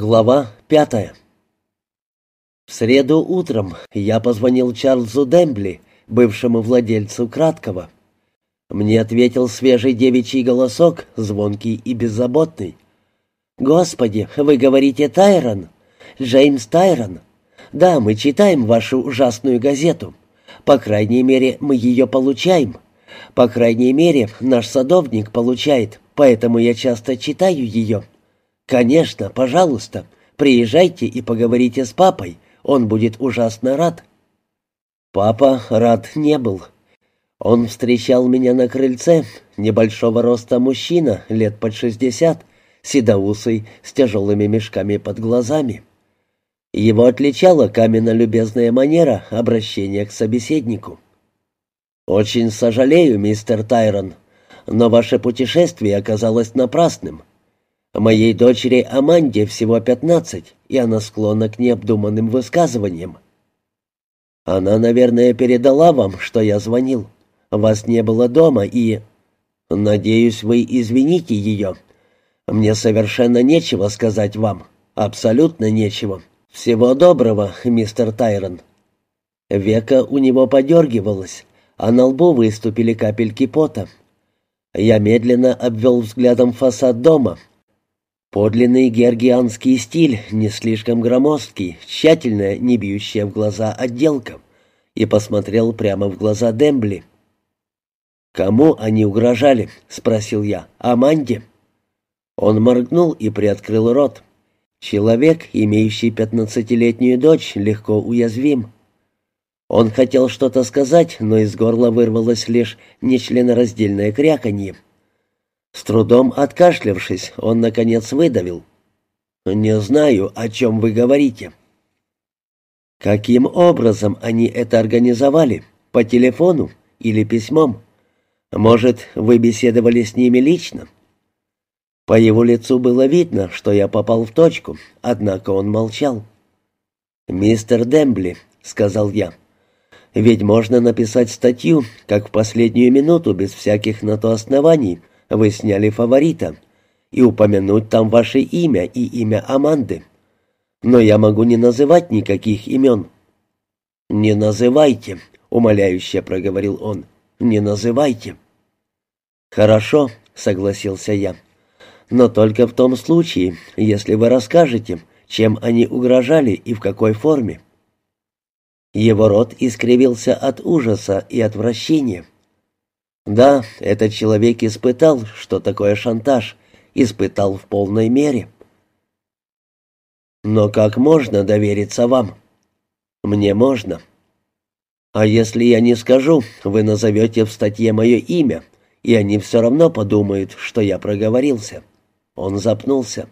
Глава пятая В среду утром я позвонил Чарльзу Дембли, бывшему владельцу Краткого. Мне ответил свежий девичий голосок, звонкий и беззаботный. «Господи, вы говорите Тайрон? Джеймс Тайрон? Да, мы читаем вашу ужасную газету. По крайней мере, мы ее получаем. По крайней мере, наш садовник получает, поэтому я часто читаю ее». «Конечно, пожалуйста, приезжайте и поговорите с папой, он будет ужасно рад». Папа рад не был. Он встречал меня на крыльце, небольшого роста мужчина, лет под шестьдесят, седоусый, с тяжелыми мешками под глазами. Его отличала каменно-любезная манера обращения к собеседнику. «Очень сожалею, мистер Тайрон, но ваше путешествие оказалось напрасным. Моей дочери Аманде всего пятнадцать, и она склонна к необдуманным высказываниям. Она, наверное, передала вам, что я звонил. Вас не было дома, и... Надеюсь, вы извините ее. Мне совершенно нечего сказать вам. Абсолютно нечего. Всего доброго, мистер Тайрон. Века у него подергивалось, а на лбу выступили капельки пота. Я медленно обвел взглядом фасад дома, Подлинный георгианский стиль, не слишком громоздкий, тщательная, не бьющая в глаза отделка, и посмотрел прямо в глаза Дембли. «Кому они угрожали?» — спросил я. «Аманде?» Он моргнул и приоткрыл рот. Человек, имеющий пятнадцатилетнюю дочь, легко уязвим. Он хотел что-то сказать, но из горла вырвалось лишь нечленораздельное кряканье. С трудом откашлявшись, он, наконец, выдавил. «Не знаю, о чем вы говорите». «Каким образом они это организовали? По телефону или письмом? Может, вы беседовали с ними лично?» По его лицу было видно, что я попал в точку, однако он молчал. «Мистер Дембли», — сказал я, — «ведь можно написать статью, как в последнюю минуту, без всяких на то оснований, вы сняли фаворита, и упомянуть там ваше имя и имя Аманды. Но я могу не называть никаких имен». «Не называйте», — умоляюще проговорил он, — «не называйте». «Хорошо», — согласился я, — «но только в том случае, если вы расскажете, чем они угрожали и в какой форме». Его рот искривился от ужаса и отвращения. Да, этот человек испытал, что такое шантаж, испытал в полной мере. Но как можно довериться вам? Мне можно. А если я не скажу, вы назовете в статье мое имя, и они все равно подумают, что я проговорился. Он запнулся.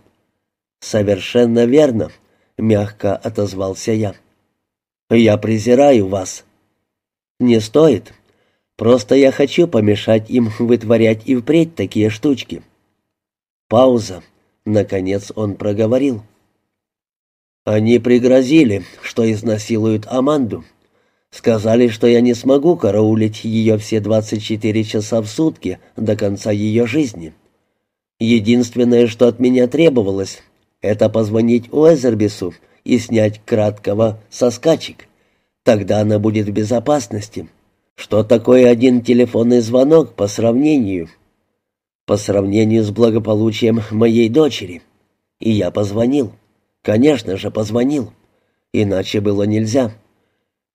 «Совершенно верно», — мягко отозвался я. «Я презираю вас». «Не стоит. Просто я хочу помешать им вытворять и впредь такие штучки». Пауза. Наконец он проговорил. «Они пригрозили, что изнасилуют Аманду. Сказали, что я не смогу караулить ее все 24 часа в сутки до конца ее жизни. Единственное, что от меня требовалось, это позвонить Уэзербису и снять краткого со скачек. Тогда она будет в безопасности. Что такое один телефонный звонок по сравнению? По сравнению с благополучием моей дочери. И я позвонил. Конечно же, позвонил. Иначе было нельзя.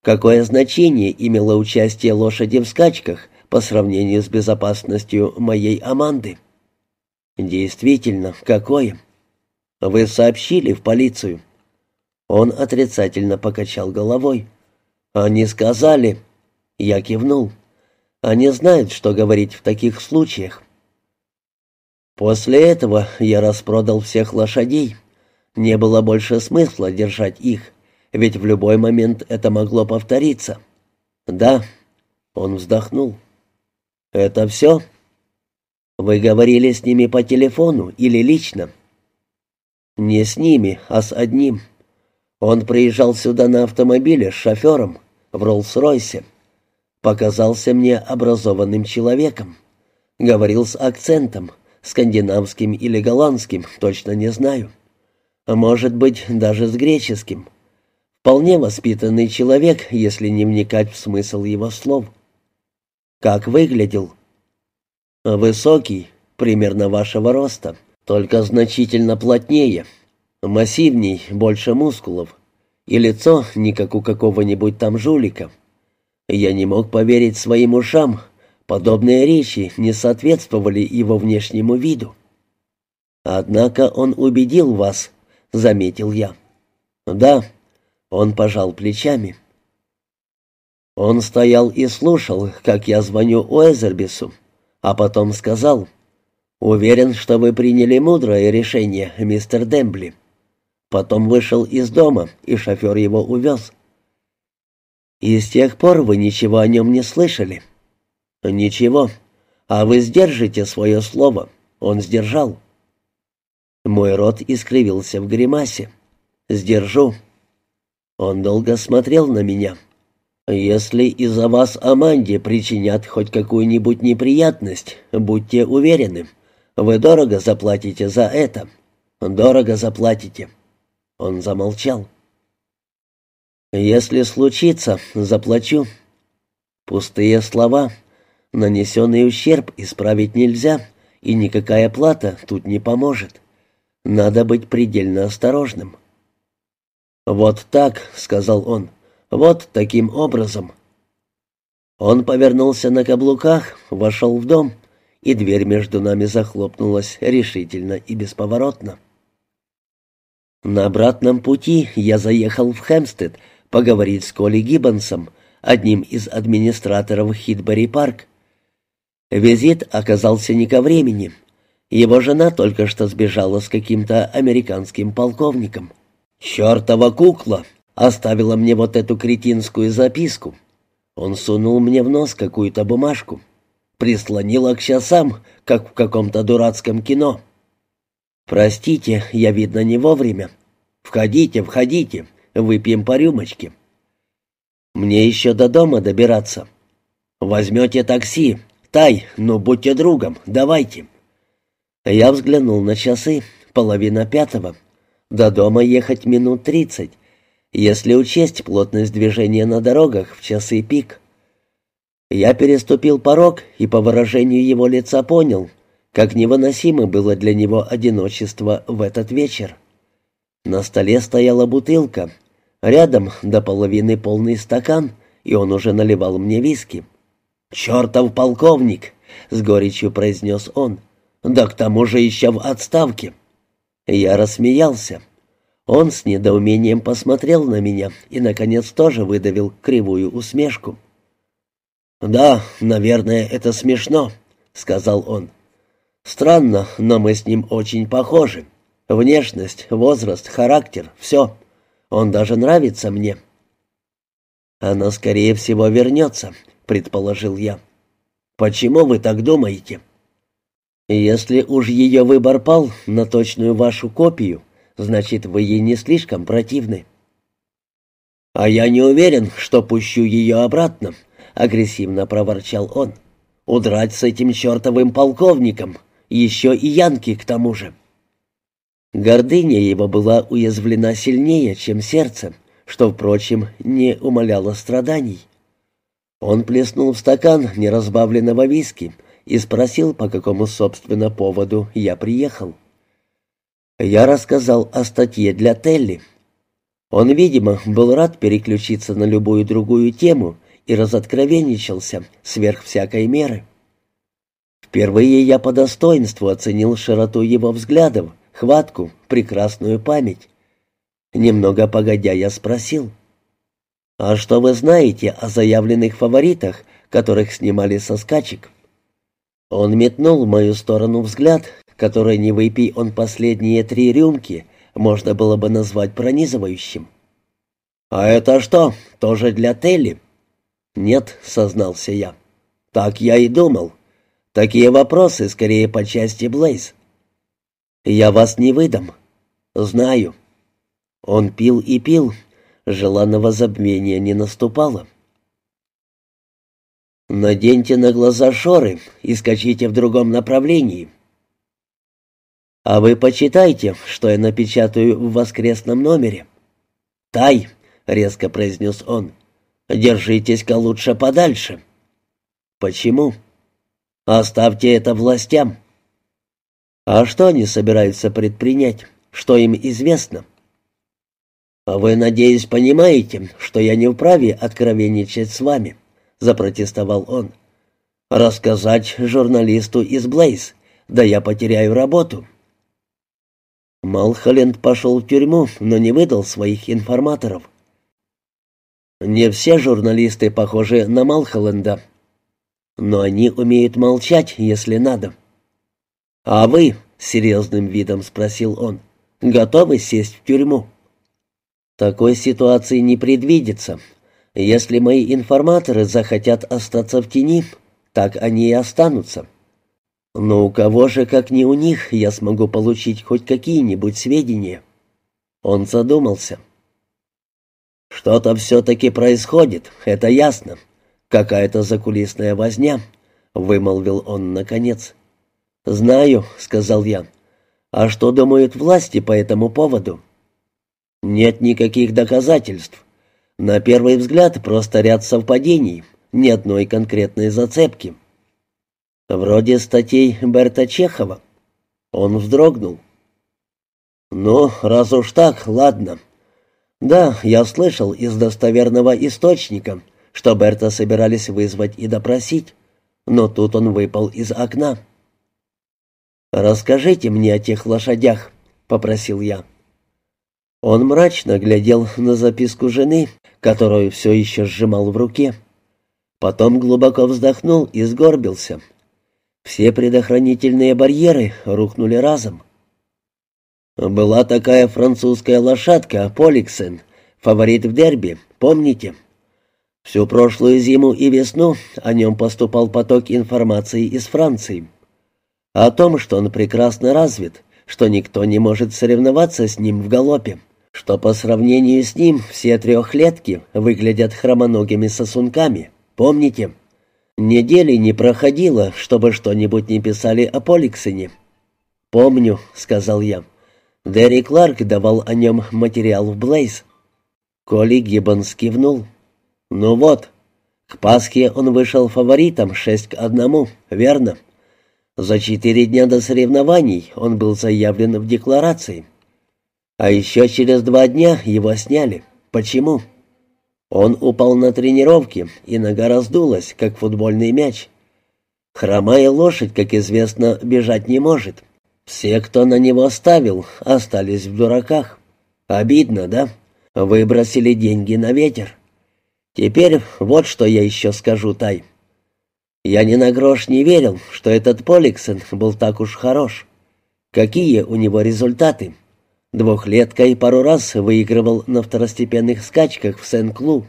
Какое значение имело участие лошади в скачках по сравнению с безопасностью моей Аманды? Действительно, какое? Вы сообщили в полицию? Он отрицательно покачал головой. Они сказали, я кивнул. Они знают, что говорить в таких случаях. После этого я распродал всех лошадей. Не было больше смысла держать их, ведь в любой момент это могло повториться. Да, он вздохнул. Это все? Вы говорили с ними по телефону или лично? Не с ними, а с одним. Он приезжал сюда на автомобиле с шофером в Роллс-Ройсе показался мне образованным человеком. Говорил с акцентом, скандинавским или голландским, точно не знаю. Может быть, даже с греческим. Вполне воспитанный человек, если не вникать в смысл его слов. Как выглядел? Высокий, примерно вашего роста, только значительно плотнее, массивней, больше мускулов, и лицо не как у какого-нибудь там жулика. Я не мог поверить своим ушам, подобные речи не соответствовали его внешнему виду. «Однако он убедил вас», — заметил я. «Да», — он пожал плечами. Он стоял и слушал, как я звоню Уэзербису, а потом сказал, «Уверен, что вы приняли мудрое решение, мистер Дембли». Потом вышел из дома, и шофер его увез. «И с тех пор вы ничего о нем не слышали?» «Ничего. А вы сдержите свое слово». Он сдержал. Мой рот искривился в гримасе. «Сдержу». Он долго смотрел на меня. «Если из-за вас Аманде причинят хоть какую-нибудь неприятность, будьте уверены, вы дорого заплатите за это. Дорого заплатите». Он замолчал. «Если случится, заплачу». Пустые слова. Нанесенный ущерб исправить нельзя, и никакая плата тут не поможет. Надо быть предельно осторожным. «Вот так», — сказал он, — «вот таким образом». Он повернулся на каблуках, вошел в дом, и дверь между нами захлопнулась решительно и бесповоротно. На обратном пути я заехал в Хэмстед поговорить с Коли Гиббонсом, одним из администраторов Хитбери Парк. Визит оказался не ко времени. Его жена только что сбежала с каким-то американским полковником. «Чёртова кукла!» оставила мне вот эту кретинскую записку. Он сунул мне в нос какую-то бумажку. Прислонила к часам, как в каком-то дурацком кино. «Простите, я, видно, не вовремя. Входите, входите, выпьем по рюмочке». «Мне еще до дома добираться». «Возьмете такси. Тай, ну будьте другом, давайте». Я взглянул на часы, половина пятого. До дома ехать минут тридцать, если учесть плотность движения на дорогах в часы пик. Я переступил порог и по выражению его лица понял — как невыносимо было для него одиночество в этот вечер. На столе стояла бутылка, рядом до половины полный стакан, и он уже наливал мне виски. «Чертов полковник!» — с горечью произнес он. «Да к тому же еще в отставке!» Я рассмеялся. Он с недоумением посмотрел на меня и, наконец, тоже выдавил кривую усмешку. «Да, наверное, это смешно», — сказал он. Странно, но мы с ним очень похожи. Внешность, возраст, характер — все. Он даже нравится мне». «Она, скорее всего, вернется», — предположил я. «Почему вы так думаете?» «Если уж ее выбор пал на точную вашу копию, значит, вы ей не слишком противны». «А я не уверен, что пущу ее обратно», — агрессивно проворчал он. «Удрать с этим чертовым полковником еще и Янки к тому же. Гордыня его была уязвлена сильнее, чем сердце, что, впрочем, не умаляло страданий. Он плеснул в стакан неразбавленного виски и спросил, по какому, собственно, поводу я приехал. Я рассказал о статье для Телли. Он, видимо, был рад переключиться на любую другую тему и разоткровенничался сверх всякой меры. Впервые я по достоинству оценил широту его взглядов, хватку, прекрасную память. Немного погодя, я спросил. «А что вы знаете о заявленных фаворитах, которых снимали со скачек?» Он метнул в мою сторону взгляд, который, не выпей он последние три рюмки, можно было бы назвать пронизывающим. «А это что, тоже для Телли?» «Нет», — сознался я. «Так я и думал. Такие вопросы скорее по части Блейз. Я вас не выдам. Знаю. Он пил и пил. Желанного забвения не наступало. Наденьте на глаза шоры и скачите в другом направлении. «А вы почитайте, что я напечатаю в воскресном номере». «Тай», — резко произнес он, — «держитесь-ка лучше подальше». «Почему?» «Оставьте это властям». «А что они собираются предпринять? Что им известно?» «Вы, надеюсь, понимаете, что я не вправе откровенничать с вами», — запротестовал он. «Рассказать журналисту из Блейз, да я потеряю работу». Малхоленд пошел в тюрьму, но не выдал своих информаторов. Не все журналисты похожи на Малхоленда, но они умеют молчать, если надо. «А вы?» — серьезным видом спросил он. «Готовы сесть в тюрьму?» «Такой ситуации не предвидится. Если мои информаторы захотят остаться в тени, так они и останутся. Но у кого же, как не у них, я смогу получить хоть какие-нибудь сведения?» Он задумался. «Что-то все-таки происходит, это ясно. Какая-то закулисная возня», — вымолвил он наконец. «Знаю», — сказал я. «А что думают власти по этому поводу?» «Нет никаких доказательств. На первый взгляд просто ряд совпадений, ни одной конкретной зацепки. Вроде статей Берта Чехова. Он вздрогнул. «Ну, раз уж так, ладно. Да, я слышал из достоверного источника, что Берта собирались вызвать и допросить, но тут он выпал из окна». «Расскажите мне о тех лошадях», — попросил я. Он мрачно глядел на записку жены, которую все еще сжимал в руке. Потом глубоко вздохнул и сгорбился. Все предохранительные барьеры рухнули разом. «Была такая французская лошадка, Поликсен, фаворит в дерби, помните?» Всю прошлую зиму и весну о нем поступал поток информации из Франции. О том, что он прекрасно развит, что никто не может соревноваться с ним в галопе, что по сравнению с ним все трехлетки выглядят хромоногими сосунками. Помните? Недели не проходило, чтобы что-нибудь не писали о Поликсене. «Помню», — сказал я. Дерри Кларк давал о нем материал в Блейз. Коли Гиббонс кивнул. «Ну вот, к Пасхе он вышел фаворитом шесть к одному, верно? За четыре дня до соревнований он был заявлен в декларации. А еще через два дня его сняли. Почему?» Он упал на тренировке, и нога раздулась, как футбольный мяч. Хромая лошадь, как известно, бежать не может. Все, кто на него ставил, остались в дураках. Обидно, да? Выбросили деньги на ветер. Теперь вот что я еще скажу, Тай. Я ни на грош не верил, что этот Поликсон был так уж хорош. Какие у него результаты? Двухлетка и пару раз выигрывал на второстепенных скачках в Сен-Клу.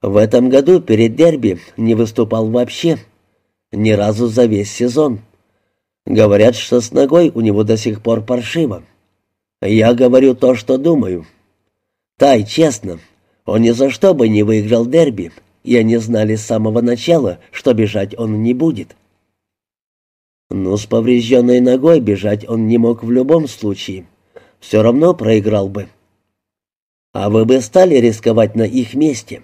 В этом году перед дерби не выступал вообще. Ни разу за весь сезон. Говорят, что с ногой у него до сих пор паршиво. Я говорю то, что думаю. Тай, честно, он ни за что бы не выиграл дерби, и они знали с самого начала, что бежать он не будет. Но с поврежденной ногой бежать он не мог в любом случае все равно проиграл бы. А вы бы стали рисковать на их месте?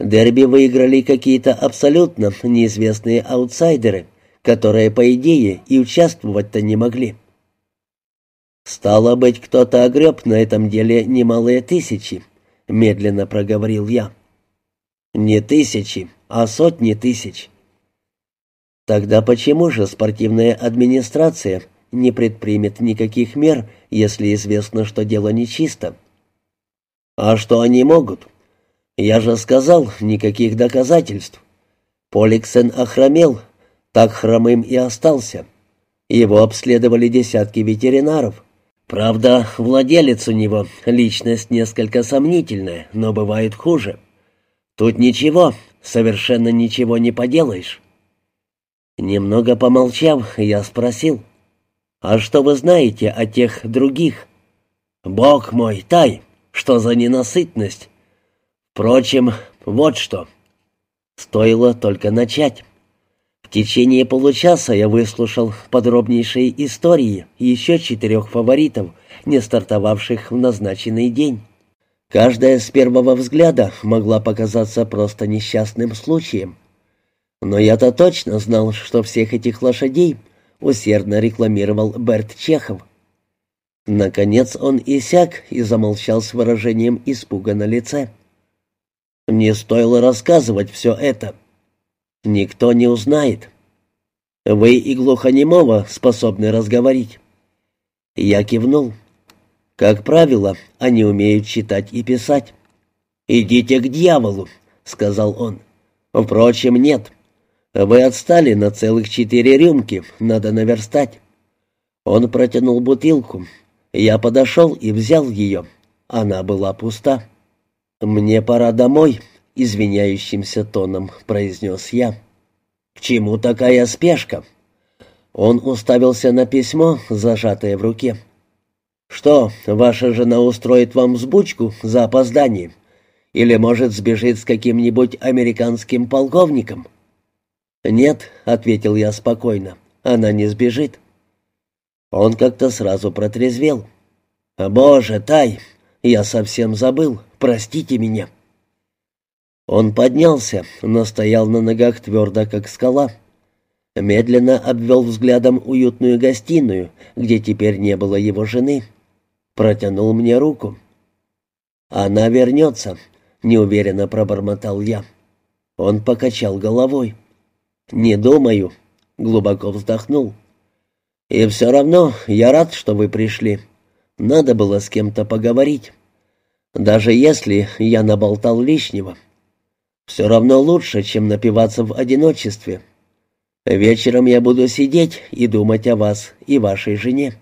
Дерби выиграли какие-то абсолютно неизвестные аутсайдеры, которые, по идее, и участвовать-то не могли. «Стало быть, кто-то огреб на этом деле немалые тысячи», — медленно проговорил я. «Не тысячи, а сотни тысяч». «Тогда почему же спортивная администрация не предпримет никаких мер, если известно, что дело нечисто. А что они могут? Я же сказал, никаких доказательств. Поликсен охромел, так хромым и остался. Его обследовали десятки ветеринаров. Правда, владелец у него личность несколько сомнительная, но бывает хуже. Тут ничего, совершенно ничего не поделаешь. Немного помолчав, я спросил, «А что вы знаете о тех других?» «Бог мой, Тай, что за ненасытность?» «Впрочем, вот что. Стоило только начать. В течение получаса я выслушал подробнейшие истории еще четырех фаворитов, не стартовавших в назначенный день. Каждая с первого взгляда могла показаться просто несчастным случаем. Но я-то точно знал, что всех этих лошадей усердно рекламировал Берт Чехов. Наконец он иссяк и замолчал с выражением испуга на лице. «Не стоило рассказывать все это. Никто не узнает. Вы и глухонемого способны разговорить». Я кивнул. Как правило, они умеют читать и писать. «Идите к дьяволу», — сказал он. «Впрочем, нет. Вы отстали на целых четыре рюмки, надо наверстать». Он протянул бутылку. Я подошел и взял ее. Она была пуста. «Мне пора домой», — извиняющимся тоном произнес я. «К чему такая спешка?» Он уставился на письмо, зажатое в руке. «Что, ваша жена устроит вам взбучку за опоздание? Или, может, сбежит с каким-нибудь американским полковником?» «Нет», — ответил я спокойно, — «она не сбежит». Он как-то сразу протрезвел. «Боже, Тай, я совсем забыл, простите меня». Он поднялся, но стоял на ногах твердо, как скала. Медленно обвел взглядом уютную гостиную, где теперь не было его жены. Протянул мне руку. «Она вернется», — неуверенно пробормотал я. Он покачал головой. «Не думаю», — глубоко вздохнул. «И все равно я рад, что вы пришли. Надо было с кем-то поговорить. Даже если я наболтал лишнего. Все равно лучше, чем напиваться в одиночестве. Вечером я буду сидеть и думать о вас и вашей жене».